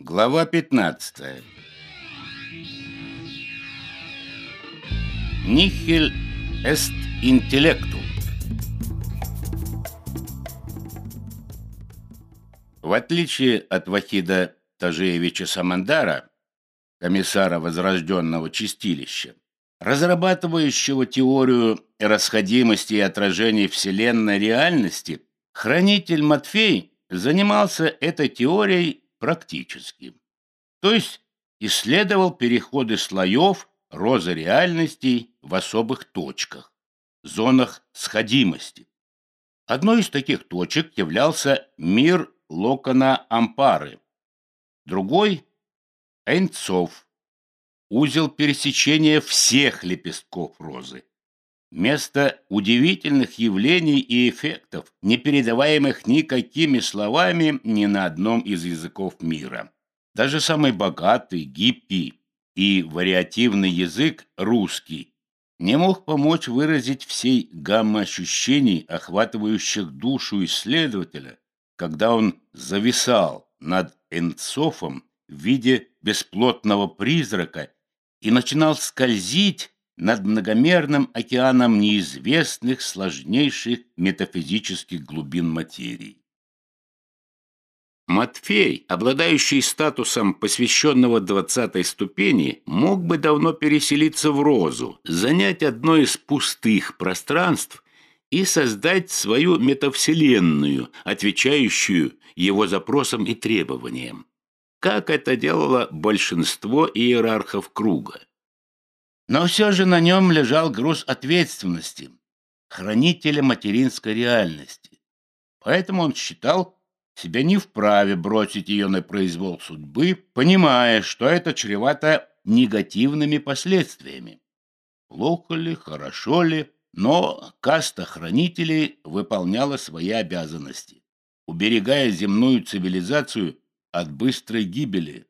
Глава 15. Нихель эст интеллекту. В отличие от Вахида Тажеевича Самандара, комиссара Возрожденного Чистилища, разрабатывающего теорию расходимости и отражений Вселенной реальности, хранитель Матфей занимался этой теорией практически. То есть исследовал переходы слоев розы реальностей в особых точках, зонах сходимости. Одной из таких точек являлся мир Локона Ампары, другой – Эйнцов, узел пересечения всех лепестков розы. Место удивительных явлений и эффектов, не передаваемых никакими словами ни на одном из языков мира. Даже самый богатый, гибкий и вариативный язык русский не мог помочь выразить всей гаммы ощущений, охватывающих душу исследователя, когда он зависал над Энцофом в виде бесплотного призрака и начинал скользить над многомерным океаном неизвестных сложнейших метафизических глубин материи. Матфей, обладающий статусом посвященного двадцатой ступени, мог бы давно переселиться в Розу, занять одно из пустых пространств и создать свою метавселенную, отвечающую его запросам и требованиям, как это делало большинство иерархов круга. Но все же на нем лежал груз ответственности, хранителя материнской реальности. Поэтому он считал себя не вправе бросить ее на произвол судьбы, понимая, что это чревато негативными последствиями. Плохо ли, хорошо ли, но каста хранителей выполняла свои обязанности, уберегая земную цивилизацию от быстрой гибели.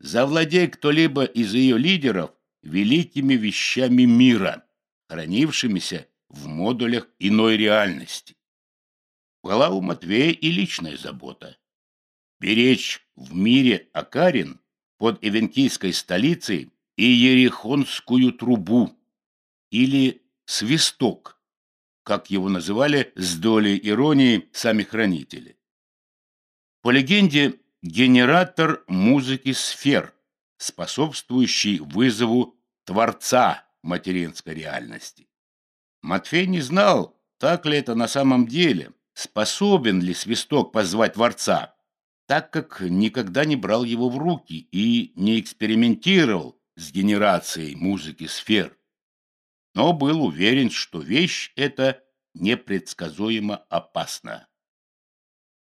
Завладей кто-либо из ее лидеров, великими вещами мира, хранившимися в модулях иной реальности. Была у Матвея и личная забота. Беречь в мире Акарин под Эвенкийской столицей и Ерехонскую трубу, или свисток, как его называли с долей иронии сами хранители. По легенде, генератор музыки сфер – способствующий вызову Творца материнской реальности. Матфей не знал, так ли это на самом деле, способен ли свисток позвать Творца, так как никогда не брал его в руки и не экспериментировал с генерацией музыки сфер. Но был уверен, что вещь эта непредсказуемо опасна.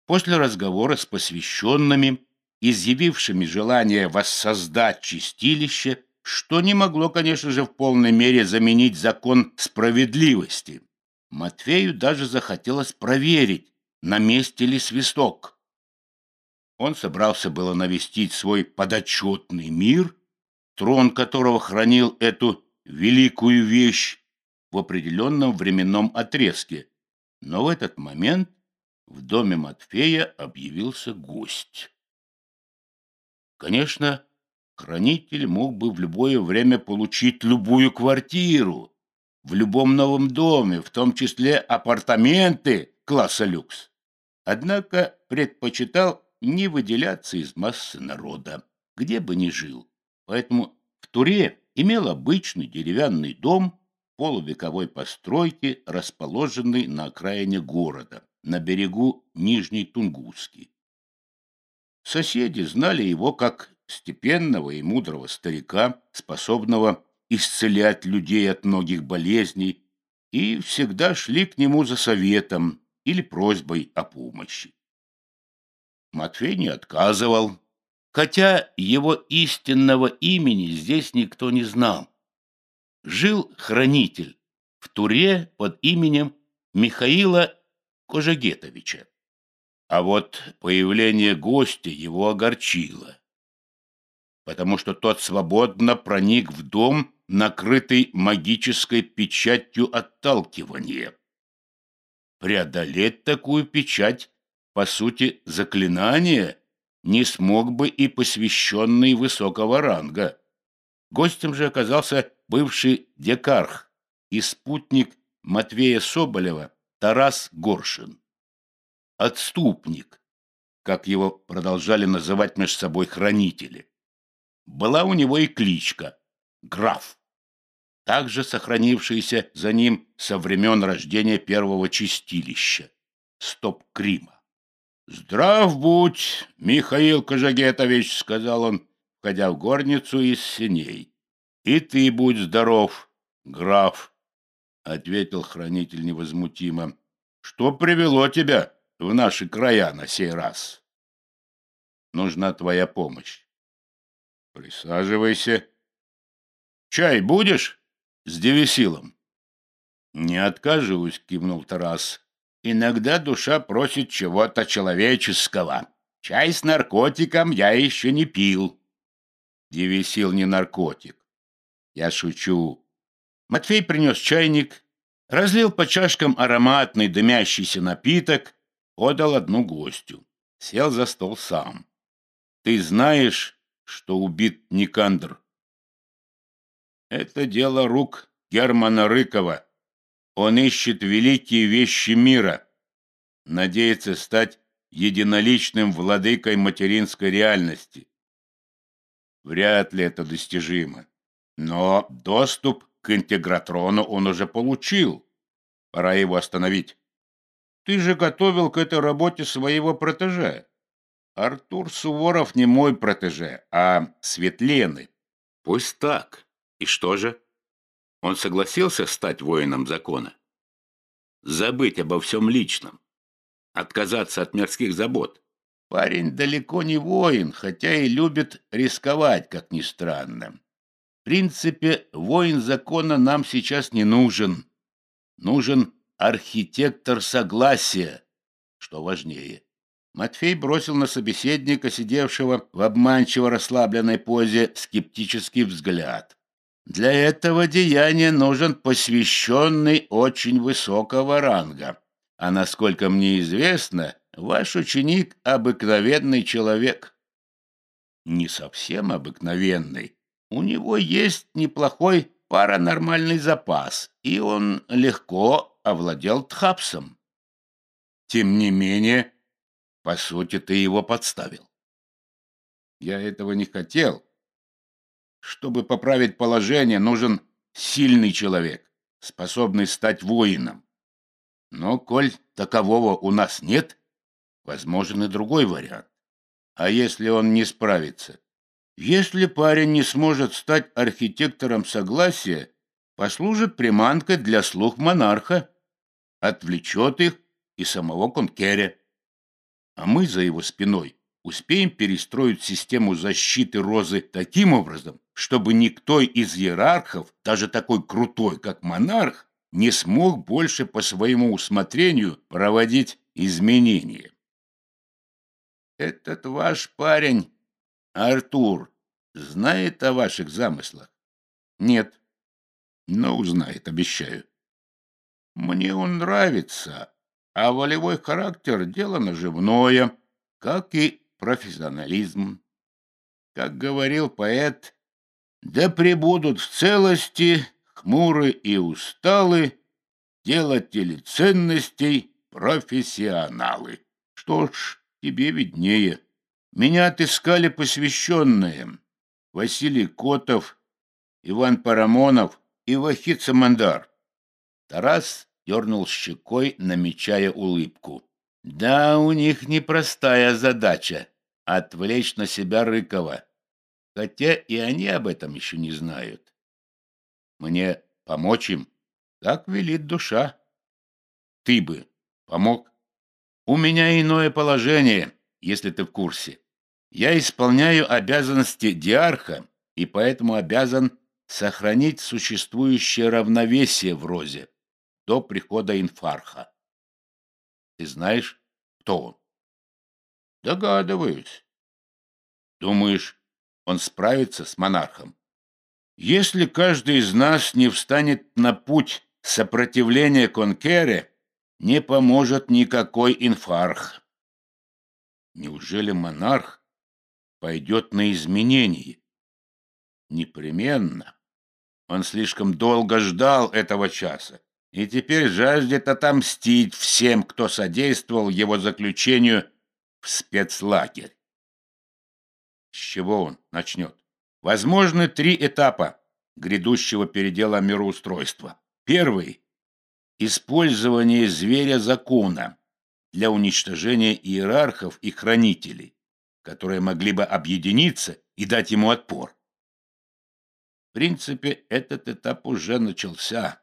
После разговора с посвященными изъявившими желание воссоздать чистилище, что не могло, конечно же, в полной мере заменить закон справедливости. Матвею даже захотелось проверить, на месте ли свисток. Он собрался было навестить свой подотчетный мир, трон которого хранил эту великую вещь в определенном временном отрезке. Но в этот момент в доме Матфея объявился гость. Конечно, хранитель мог бы в любое время получить любую квартиру в любом новом доме, в том числе апартаменты класса люкс. Однако предпочитал не выделяться из массы народа, где бы ни жил. Поэтому в Туре имел обычный деревянный дом полувековой постройки, расположенный на окраине города, на берегу Нижней Тунгуски. Соседи знали его как степенного и мудрого старика, способного исцелять людей от многих болезней, и всегда шли к нему за советом или просьбой о помощи. Матфей не отказывал, хотя его истинного имени здесь никто не знал. Жил хранитель в Туре под именем Михаила Кожегетовича. А вот появление гостя его огорчило, потому что тот свободно проник в дом, накрытый магической печатью отталкивания. Преодолеть такую печать, по сути, заклинание, не смог бы и посвященный высокого ранга. Гостем же оказался бывший декарх и спутник Матвея Соболева Тарас Горшин. Отступник, как его продолжали называть между собой хранители. Была у него и кличка – Граф, также сохранившаяся за ним со времен рождения первого чистилища – Стоп-Крима. «Здрав будь, Михаил Кожагетович», — сказал он, входя в горницу из синей. «И ты будь здоров, граф», — ответил хранитель невозмутимо. «Что привело тебя в наши края на сей раз?» «Нужна твоя помощь». «Присаживайся». «Чай будешь?» «С девисилом». «Не откажусь», — кивнул Тарас. Иногда душа просит чего-то человеческого. Чай с наркотиком я еще не пил. Девисил не наркотик. Я шучу. Матвей принес чайник, разлил по чашкам ароматный дымящийся напиток, подал одну гостю. Сел за стол сам. Ты знаешь, что убит Никандр? Это дело рук Германа Рыкова. Он ищет великие вещи мира, надеется стать единоличным владыкой материнской реальности. Вряд ли это достижимо. Но доступ к интегратрону он уже получил. Пора его остановить. Ты же готовил к этой работе своего протеже. Артур Суворов не мой протеже, а Светлены. Пусть так. И что же? Он согласился стать воином закона? Забыть обо всем личном? Отказаться от мирских забот? Парень далеко не воин, хотя и любит рисковать, как ни странно. В принципе, воин закона нам сейчас не нужен. Нужен архитектор согласия, что важнее. Матфей бросил на собеседника, сидевшего в обманчиво расслабленной позе, скептический взгляд. Для этого деяния нужен посвященный очень высокого ранга. А насколько мне известно, ваш ученик — обыкновенный человек. Не совсем обыкновенный. У него есть неплохой паранормальный запас, и он легко овладел Тхапсом. Тем не менее, по сути, ты его подставил. Я этого не хотел, чтобы поправить положение, нужен сильный человек, способный стать воином. Но, коль такового у нас нет, возможен и другой вариант. А если он не справится? Если парень не сможет стать архитектором согласия, послужит приманкой для слух монарха, отвлечет их и самого Конкеря. А мы за его спиной успеем перестроить систему защиты Розы таким образом, чтобы никто из иерархов, даже такой крутой, как монарх, не смог больше по своему усмотрению проводить изменения. Этот ваш парень, Артур, знает о ваших замыслах? Нет. Но узнает, обещаю. Мне он нравится, а волевой характер — дело наживное, как и профессионализм. Как говорил поэт, да пребудут в целости хмуры и усталы делатели ценностей профессионалы. Что ж, тебе виднее. Меня отыскали посвященные. Василий Котов, Иван Парамонов и Вахид Самандар. Тарас дернул щекой, намечая улыбку. Да, у них непростая задача — отвлечь на себя Рыкова. Хотя и они об этом еще не знают. Мне помочь им? Так велит душа. Ты бы помог? У меня иное положение, если ты в курсе. Я исполняю обязанности диарха и поэтому обязан сохранить существующее равновесие в розе до прихода инфарха. Ты знаешь, кто он? Догадываюсь. Думаешь, он справится с монархом? Если каждый из нас не встанет на путь сопротивления Конкере, не поможет никакой инфарх. Неужели монарх пойдет на изменение. Непременно. Он слишком долго ждал этого часа и теперь жаждет отомстить всем, кто содействовал его заключению в спецлагерь. С чего он начнет? Возможны три этапа грядущего передела мироустройства. Первый – использование зверя закона для уничтожения иерархов и хранителей, которые могли бы объединиться и дать ему отпор. В принципе, этот этап уже начался.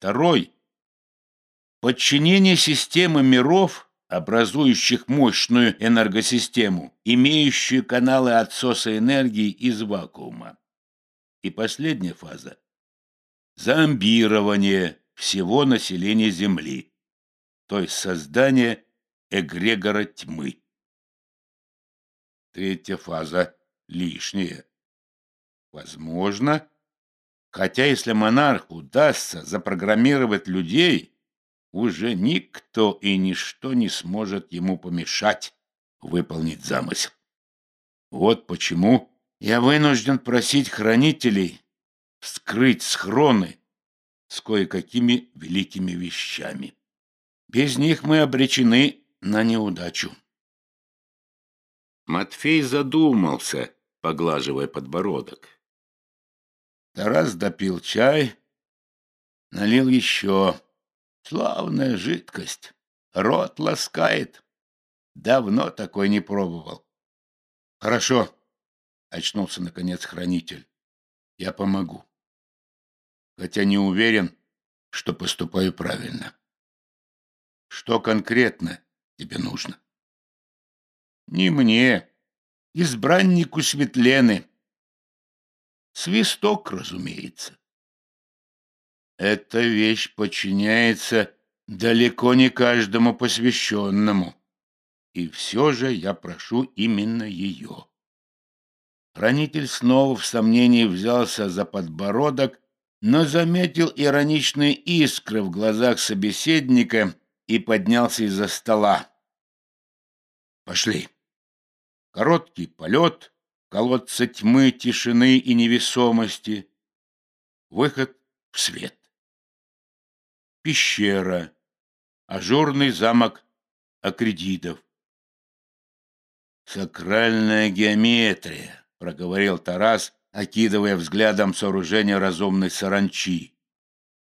Второй – подчинение системы миров – образующих мощную энергосистему, имеющую каналы отсоса энергии из вакуума. И последняя фаза – зомбирование всего населения Земли, то есть создание эгрегора тьмы. Третья фаза – лишняя. Возможно, хотя если монарху удастся запрограммировать людей – уже никто и ничто не сможет ему помешать выполнить замысел. Вот почему я вынужден просить хранителей вскрыть схроны с кое-какими великими вещами. Без них мы обречены на неудачу. Матфей задумался, поглаживая подбородок. Тарас допил чай, налил еще. Славная жидкость. Рот ласкает. Давно такой не пробовал. Хорошо. Очнулся, наконец, хранитель. Я помогу. Хотя не уверен, что поступаю правильно. Что конкретно тебе нужно? Не мне, избраннику Светлены. Свисток, разумеется. Эта вещь подчиняется далеко не каждому посвященному. И все же я прошу именно ее. Хранитель снова в сомнении взялся за подбородок, но заметил ироничные искры в глазах собеседника и поднялся из-за стола. Пошли. Короткий полет, колодца тьмы, тишины и невесомости. Выход в свет пещера, ажурный замок аккредитов. «Сакральная геометрия», — проговорил Тарас, окидывая взглядом сооружение разумной саранчи.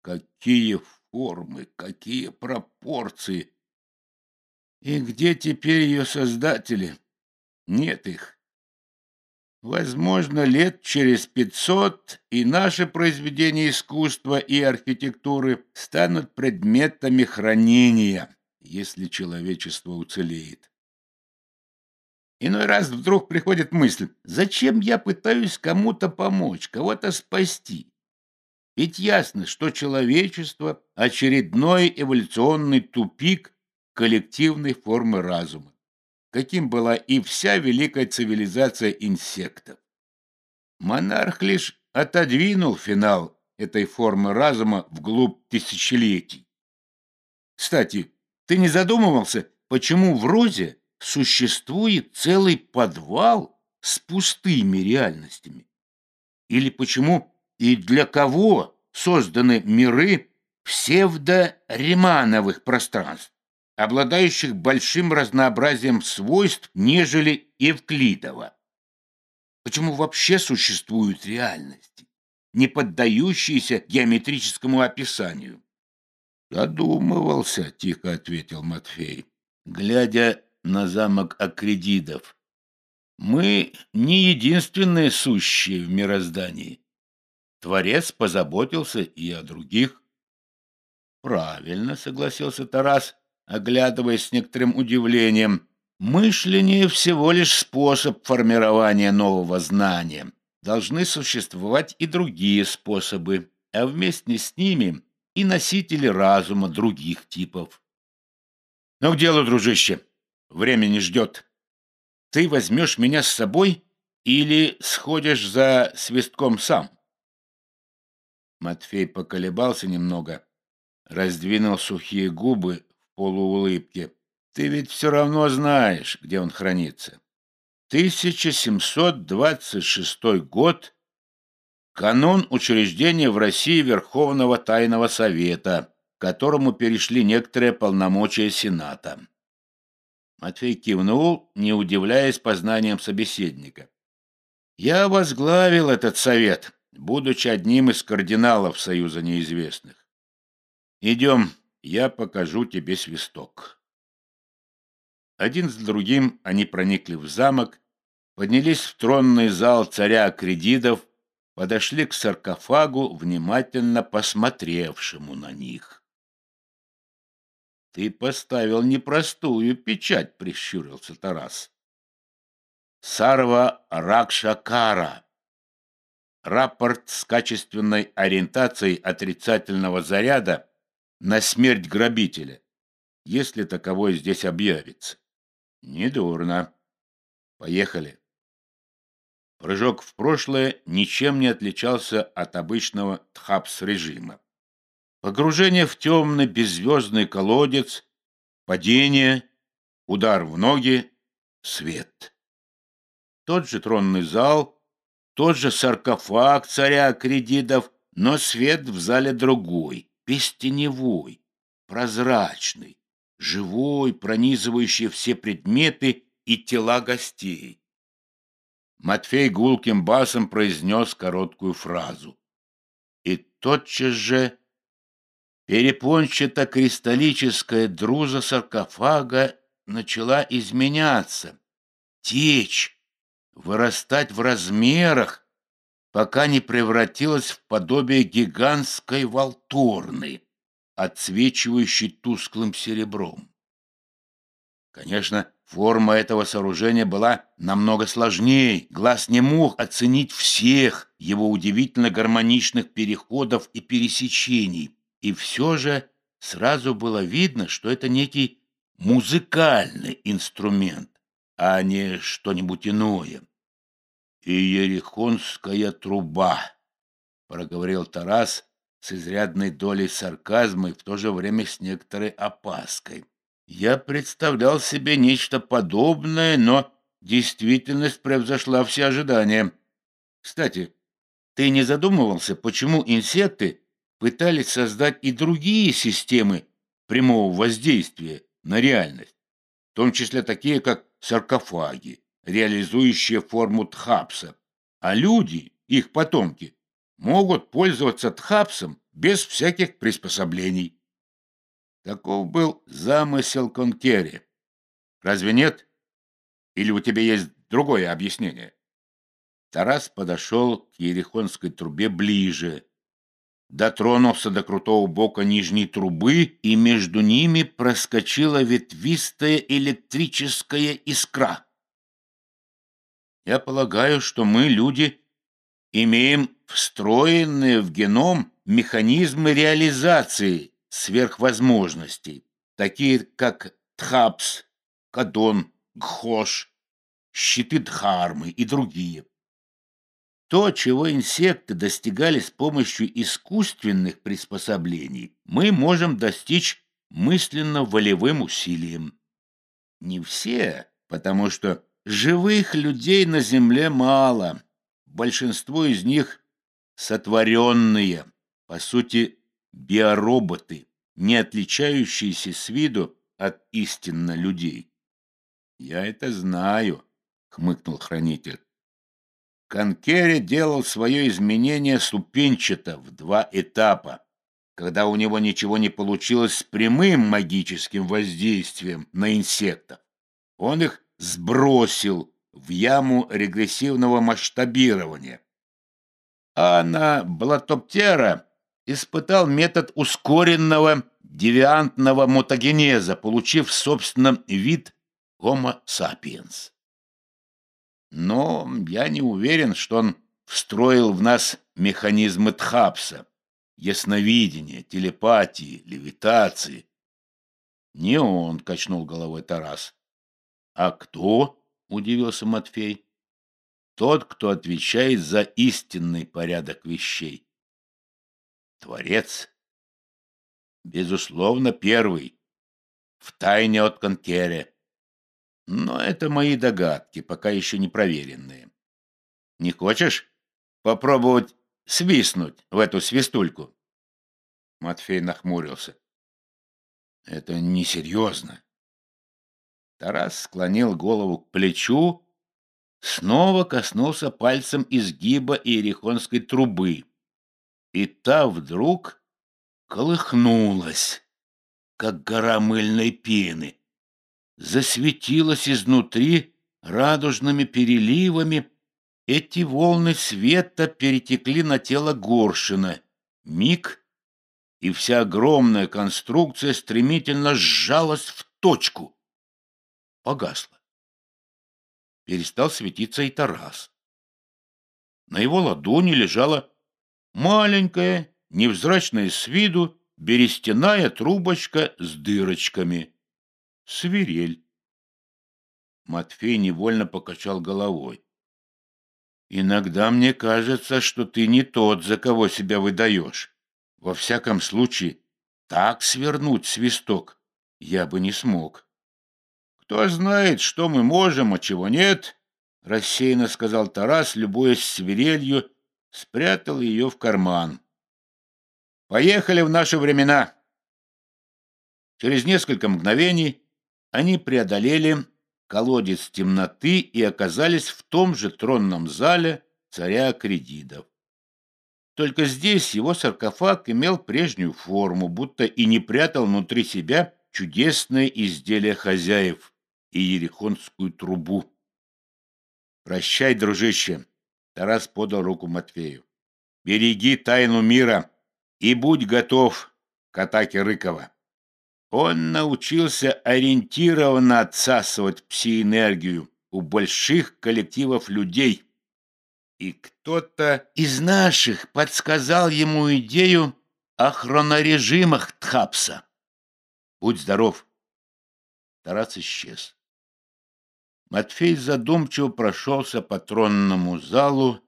«Какие формы, какие пропорции! И где теперь ее создатели? Нет их. Возможно, лет через пятьсот и наши произведения искусства и архитектуры станут предметами хранения, если человечество уцелеет. Иной раз вдруг приходит мысль, зачем я пытаюсь кому-то помочь, кого-то спасти? Ведь ясно, что человечество – очередной эволюционный тупик коллективной формы разума каким была и вся великая цивилизация инсектов. Монарх лишь отодвинул финал этой формы разума вглубь тысячелетий. Кстати, ты не задумывался, почему в Розе существует целый подвал с пустыми реальностями? Или почему и для кого созданы миры псевдо-ремановых пространств? Обладающих большим разнообразием свойств, нежели Евклидова. Почему вообще существуют реальности, не поддающиеся геометрическому описанию? Задумывался, тихо ответил Матфей, глядя на замок Аккредидов. Мы не единственные сущие в мироздании. Творец позаботился и о других. Правильно, согласился Тарас оглядываясь с некоторым удивлением. Мышление всего лишь способ формирования нового знания. Должны существовать и другие способы, а вместе с ними и носители разума других типов. Ну, к делу, дружище. Время не ждет. Ты возьмешь меня с собой или сходишь за свистком сам? Матфей поколебался немного, раздвинул сухие губы полуулыбке. «Ты ведь все равно знаешь, где он хранится. 1726 год, канун учреждения в России Верховного Тайного Совета, которому перешли некоторые полномочия Сената. Матвей кивнул, не удивляясь познаниям собеседника. «Я возглавил этот совет, будучи одним из кардиналов Союза неизвестных. Идем, я покажу тебе свисток». Один с другим они проникли в замок, поднялись в тронный зал царя Акредидов, подошли к саркофагу, внимательно посмотревшему на них. «Ты поставил непростую печать», — прищурился Тарас. «Сарва Ракшакара. Рапорт с качественной ориентацией отрицательного заряда на смерть грабителя, если таковой здесь объявится. Недурно. Поехали. Прыжок в прошлое ничем не отличался от обычного тхапс-режима. Погружение в темный беззвездный колодец, падение, удар в ноги, свет. Тот же тронный зал, тот же саркофаг царя Акредидов, но свет в зале другой, пестеневой, прозрачный, живой, пронизывающий все предметы и тела гостей. Матфей гулким басом произнес короткую фразу. И тотчас же перепончато-кристаллическая друза саркофага начала изменяться, течь, вырастать в размерах, пока не превратилась в подобие гигантской волторны отсвечивающий тусклым серебром. Конечно, форма этого сооружения была намного сложнее. Глаз не мог оценить всех его удивительно гармоничных переходов и пересечений. И все же сразу было видно, что это некий музыкальный инструмент, а не что-нибудь иное. «Иерихонская труба», — проговорил Тарас, с изрядной долей сарказма и в то же время с некоторой опаской. Я представлял себе нечто подобное, но действительность превзошла все ожидания. Кстати, ты не задумывался, почему инсекты пытались создать и другие системы прямого воздействия на реальность, в том числе такие, как саркофаги, реализующие форму Тхапса, а люди, их потомки, могут пользоваться тхапсом без всяких приспособлений. Таков был замысел Конкери. Разве нет? Или у тебя есть другое объяснение? Тарас подошел к ерехонской трубе ближе, дотронулся до крутого бока нижней трубы, и между ними проскочила ветвистая электрическая искра. Я полагаю, что мы, люди, имеем встроенные в геном механизмы реализации сверхвозможностей, такие как ТХАПС, Кадон, ГХОШ, щиты Дхармы и другие. То, чего инсекты достигали с помощью искусственных приспособлений, мы можем достичь мысленно-волевым усилием. Не все, потому что живых людей на Земле мало, большинство из них сотворенные, по сути, биороботы, не отличающиеся с виду от истинно людей. «Я это знаю», — хмыкнул хранитель. Конкере делал свое изменение ступенчато в два этапа. Когда у него ничего не получилось с прямым магическим воздействием на инсектов, он их сбросил в яму регрессивного масштабирования. А на Блатоптера испытал метод ускоренного девиантного мутагенеза, получив, собственно, вид Homo sapiens. Но я не уверен, что он встроил в нас механизмы Тхапса, ясновидения, телепатии, левитации. Не он, качнул головой Тарас. А кто? — удивился Матфей. «Тот, кто отвечает за истинный порядок вещей. Творец, безусловно, первый, в тайне от Конкере. Но это мои догадки, пока еще не проверенные. Не хочешь попробовать свистнуть в эту свистульку? Матфей нахмурился. Это несерьезно. Тарас склонил голову к плечу, снова коснулся пальцем изгиба иерихонской трубы. И та вдруг колыхнулась, как гора мыльной пены, засветилась изнутри радужными переливами. Эти волны света перетекли на тело Горшина. Миг, и вся огромная конструкция стремительно сжалась в точку. Погасла. Перестал светиться и Тарас. На его ладони лежала маленькая, невзрачная с виду, берестяная трубочка с дырочками. Свирель. Матфей невольно покачал головой. «Иногда мне кажется, что ты не тот, за кого себя выдаешь. Во всяком случае, так свернуть свисток я бы не смог». «Кто знает, что мы можем, а чего нет?» — рассеянно сказал Тарас, любуясь свирелью, спрятал ее в карман. Поехали в наши времена. Через несколько мгновений они преодолели колодец темноты и оказались в том же тронном зале царя Акредидов. Только здесь его саркофаг имел прежнюю форму, будто и не прятал внутри себя чудесное изделие хозяев и ерехонскую трубу. «Прощай, дружище!» — Тарас подал руку Матвею. «Береги тайну мира!» и будь готов к атаке Рыкова. Он научился ориентированно отсасывать псиэнергию у больших коллективов людей. И кто-то из наших подсказал ему идею о хронорежимах Тхапса. Будь здоров. Тарас исчез. Матфей задумчиво прошелся по тронному залу,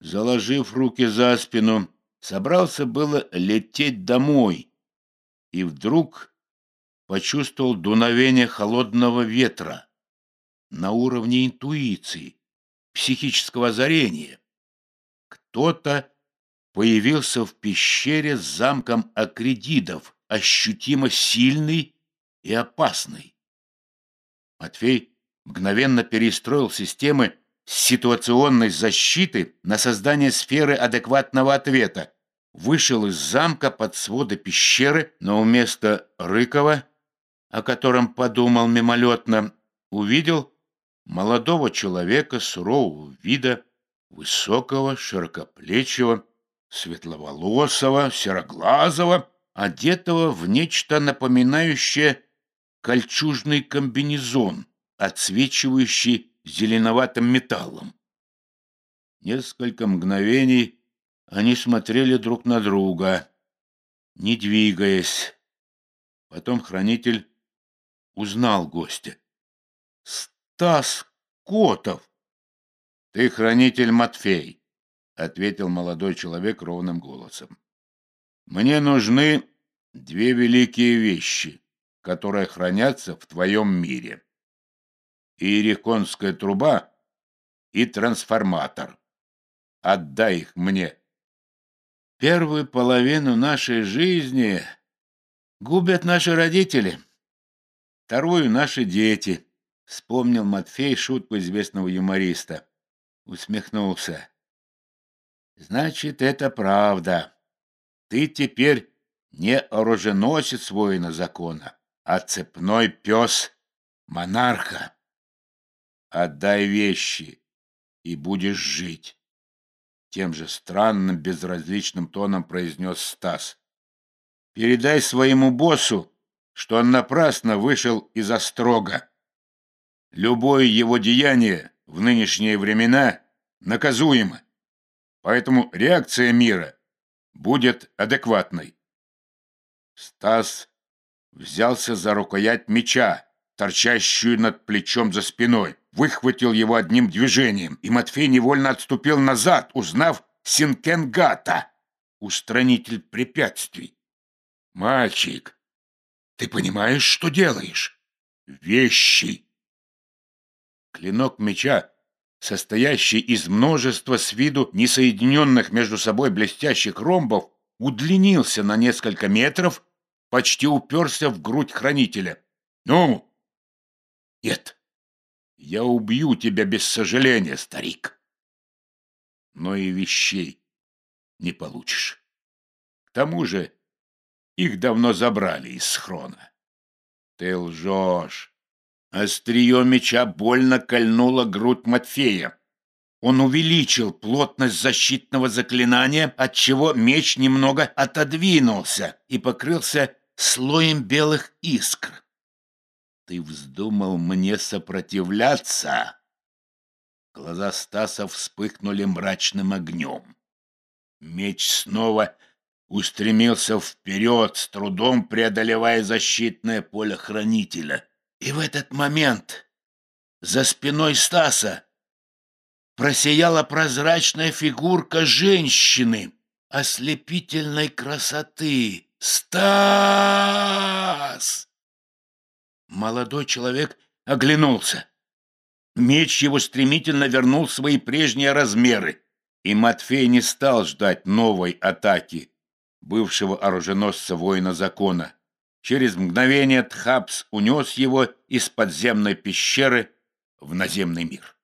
заложив руки за спину, Собрался было лететь домой, и вдруг почувствовал дуновение холодного ветра на уровне интуиции, психического озарения. Кто-то появился в пещере с замком аккредидов, ощутимо сильный и опасный. Матвей мгновенно перестроил системы ситуационной защиты на создание сферы адекватного ответа, вышел из замка под своды пещеры, но вместо Рыкова, о котором подумал мимолетно, увидел молодого человека сурового вида, высокого, широкоплечего, светловолосого, сероглазого, одетого в нечто напоминающее кольчужный комбинезон, отсвечивающий зеленоватым металлом. Несколько мгновений они смотрели друг на друга, не двигаясь. Потом хранитель узнал гостя. «Стас Котов!» «Ты хранитель Матфей», — ответил молодой человек ровным голосом. «Мне нужны две великие вещи, которые хранятся в твоем мире» иерихонская труба и трансформатор. Отдай их мне. Первую половину нашей жизни губят наши родители, вторую — наши дети, — вспомнил Матфей шутку известного юмориста. Усмехнулся. Значит, это правда. Ты теперь не оруженосец воина закона, а цепной пес монарха. Отдай вещи, и будешь жить. Тем же странным, безразличным тоном произнес Стас. Передай своему боссу, что он напрасно вышел из острога. Любое его деяние в нынешние времена наказуемо, поэтому реакция мира будет адекватной. Стас взялся за рукоять меча, торчащую над плечом за спиной выхватил его одним движением, и Матфей невольно отступил назад, узнав Синкенгата, устранитель препятствий. «Мальчик, ты понимаешь, что делаешь? Вещи!» Клинок меча, состоящий из множества с виду несоединенных между собой блестящих ромбов, удлинился на несколько метров, почти уперся в грудь хранителя. «Ну?» «Нет, я убью тебя без сожаления, старик. Но и вещей не получишь. К тому же их давно забрали из схрона. Ты лжешь. Острие меча больно кольнуло грудь Матфея. Он увеличил плотность защитного заклинания, отчего меч немного отодвинулся и покрылся слоем белых искр. «Ты вздумал мне сопротивляться?» Глаза Стаса вспыхнули мрачным огнем. Меч снова устремился вперед, с трудом преодолевая защитное поле хранителя. И в этот момент за спиной Стаса просияла прозрачная фигурка женщины ослепительной красоты. «Стас!» Молодой человек оглянулся. Меч его стремительно вернул свои прежние размеры, и Матфей не стал ждать новой атаки бывшего оруженосца воина закона. Через мгновение Тхапс унес его из подземной пещеры в наземный мир.